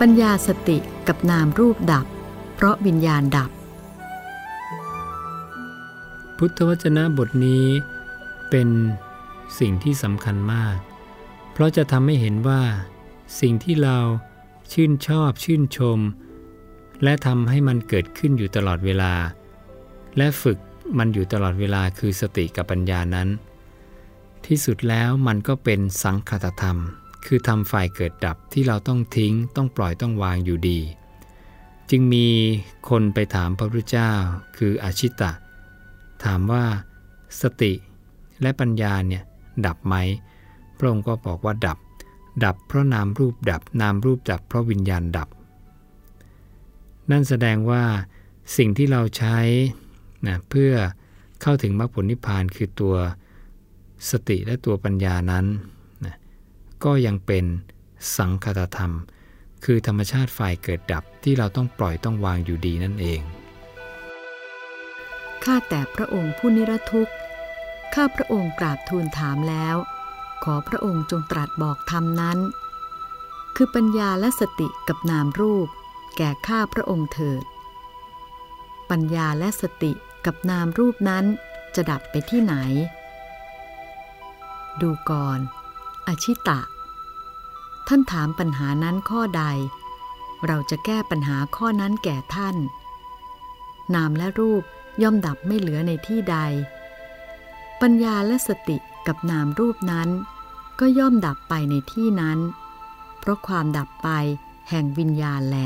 ปัญญาสติกับนามรูปดับ เพราะวิญญาณดับ พุทธวจนะบทนี้เป็นสิ่งที่สำคัญมาก เพราะจะทำให้เห็นว่า สิ่งที่เราชื่นชอบชื่นชม และทำให้มันเกิดขึ้นอยู่ตลอดเวลา และฝึกมันอยู่ตลอดเวลาคือสติกับปัญญานั้น ที่สุดแล้วมันก็เป็นสังคตธรรม คือทำฝ่ายเกิดดับที่เราต้องทิ้ง ต้องปล่อยต้องวางอยู่ดี จึงมีคนไปถามพระพุทธเจ้า คืออาชิตะ ถามว่า สติและปัญญาเนี่ยดับไหมพระองค์ก็บอกว่าดับ ดับเพราะนามรูปดับ นามรูปดับเพราะวิญญาณดับ นั่นแสดงว่าสิ่งที่เราใช้นะเพื่อเข้าถึงมรรคผลนิพพานคือตัวสติและตัวปัญญานั้น ก็ยังเป็นสังคตธรรม คือธรรมชาติฝ่ายเกิดดับที่เราต้องปล่อยต้องวางอยู่ดีนั่นเอง ข้าแต่พระองค์ผู้นิรทุกข์ ข้าพระองค์กราบทูลถามแล้ว ขอพระองค์จงตรัสบอกธรรมนั้น คือปัญญาและสติกับนามรูป แก่ข้าพระองค์เถิด ปัญญาและสติกับนามรูปนั้นจะดับไปที่ไหน ดูก่อน อชิตะ ท่านถามปัญหานั้นข้อใด เราจะแก้ปัญหาข้อนั้นแก่ท่าน นามและรูปย่อมดับไม่เหลือในที่ใด ปัญญาและสติกับนามรูปนั้น ก็ย่อมดับไปในที่นั้น เพราะความดับไปแห่งวิญญาณแล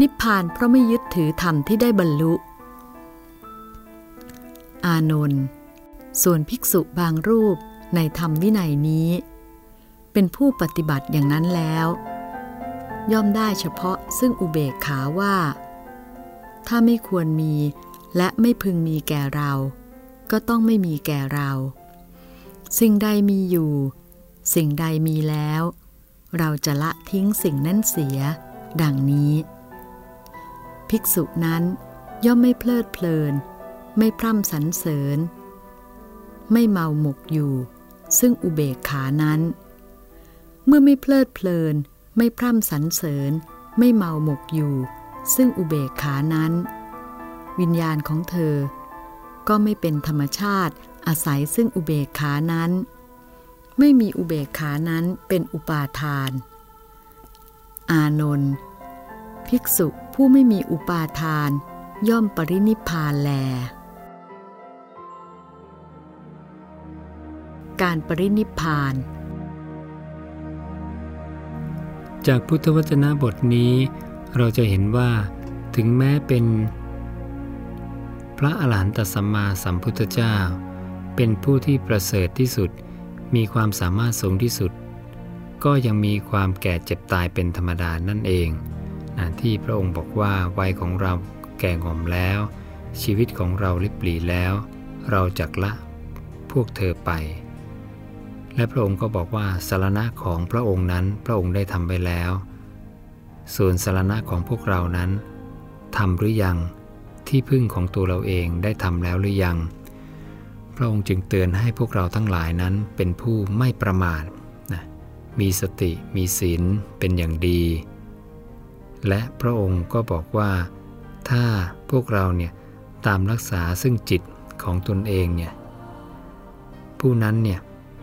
นิพพานเพราะไม่ยึดถือธรรมที่ได้บรรลุ อานนท์ ส่วนภิกษุบางรูปในธรรมวินัยนี้ เป็นผู้ปฏิบัติอย่างนั้นแล้ว ย่อมได้เฉพาะซึ่งอุเบกขาว่า ถ้าไม่ควรมีและไม่พึงมีแก่เรา ก็ต้องไม่มีแก่เรา สิ่งใดมีอยู่ สิ่งใดมีแล้ว เราจะละทิ้งสิ่งนั้นเสีย ดังนี้ ภิกษุนั้นย่อมไม่เพลิดเพลิน ไม่พร่ำสรรเสริญ ไม่เมาหมกอยู่ ซึ่งอุเบกขานั้น เมื่อไม่เพลิดเพลิน ไม่พร่ำสรรเสริญ ไม่เมาหมกอยู่ ซึ่งอุเบกขานั้น วิญญาณของเธอ ก็ไม่เป็นธรรมชาติอาศัยซึ่งอุเบกขานั้น ไม่มีอุเบกขานั้นเป็นอุปาทาน อานนท์ภิกษุผู้ไม่มีอุปาทานย่อมปรินิพพานแล การปรินิพาน จากพุทธวจนะบทนี้ เราจะเห็นว่าถึงแม้เป็น พระอรหันตสัมมาสัมพุทธเจ้า เป็นผู้ที่ประเสริฐที่สุดมีความสามารถสูงที่สุด ก็ยังมีความแก่เจ็บตายเป็นธรรมดานั่นเองนะที่พระองค์บอกว่าวัยของเราแก่ง่อมแล้ว ชีวิตของเราลิบหลีแล้ว เราจักละพวกเธอไป และพระองค์ก็บอกว่าสารณะของพระองค์นั้นพระองค์ได้ทำไปแล้ว ส่วนสารณะของพวกเรานั้นทำหรือยังที่พึ่งของตัวเราเองได้ทำแล้วหรือยัง พระองค์จึงเตือนให้พวกเราทั้งหลายนั้นเป็นผู้ไม่ประมาทนะมีสติมีศีลเป็นอย่างดี และพระองค์ก็บอกว่า ถ้าพวกเราเนี่ยตามรักษาซึ่งจิตของตนเองเนี่ยผู้นั้นเนี่ย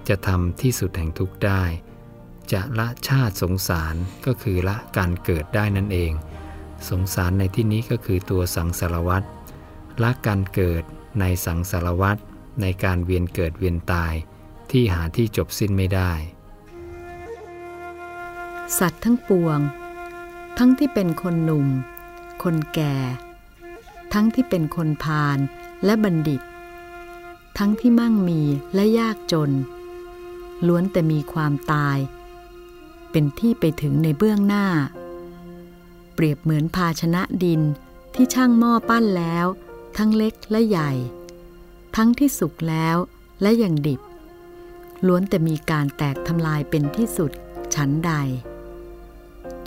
จะทำที่สุดแห่งทุกข์ได้ จะละชาติสงสารก็คือละการเกิดได้นั่นเอง สงสารในที่นี้ก็คือตัวสังสารวัตรละการเกิดในสังสารวัตรในการเวียนเกิดเวียนตาย ที่หาที่จบสิ้นไม่ได้ สัตว์ทั้งปวง ทั้งที่เป็นคนหนุ่ม คนแก่ ทั้งที่เป็นคนพาลและบัณฑิต ทั้งที่มั่งมีและยากจน ล้วนแต่มีความตาย เป็นที่ไปถึงในเบื้องหน้า เปรียบเหมือนภาชนะดินที่ช่างหม้อปั้นแล้ว ทั้งเล็กและใหญ่ ทั้งที่สุกแล้วและยังดิบ ล้วนแต่มีการแตกทำลายเป็นที่สุดฉันใด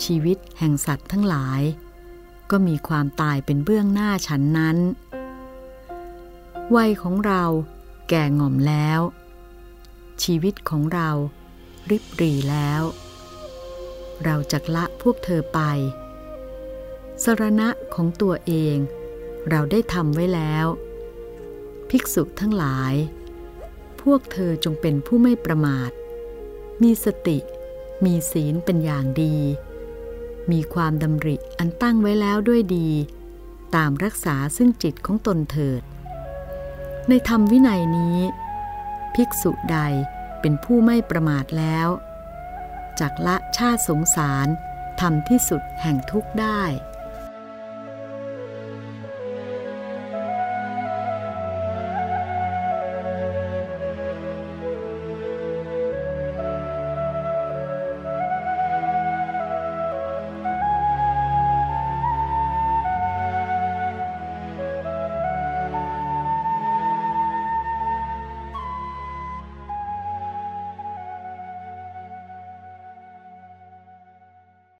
ชีวิตแห่งสัตว์ทั้งหลาย ก็มีความตายเป็นเบื้องหน้าฉันนั้นวัยของเราแก่ง่อมแล้ว ชีวิตของเราริบรีแล้ว เราจะละพวกเธอไป สรณะของตัวเองเราได้ทำไว้แล้ว ภิกษุทั้งหลาย พวกเธอจงเป็นผู้ไม่ประมาท มีสติ มีศีลเป็นอย่างดี มีความดำริอันตั้งไว้แล้วด้วยดี ตามรักษาซึ่งจิตของตนเถิด ในธรรมวินัยนี้ ภิกษุใดเป็นผู้ไม่ประมาทแล้วจากละชาติสงสารทำที่สุดแห่งทุกข์ได้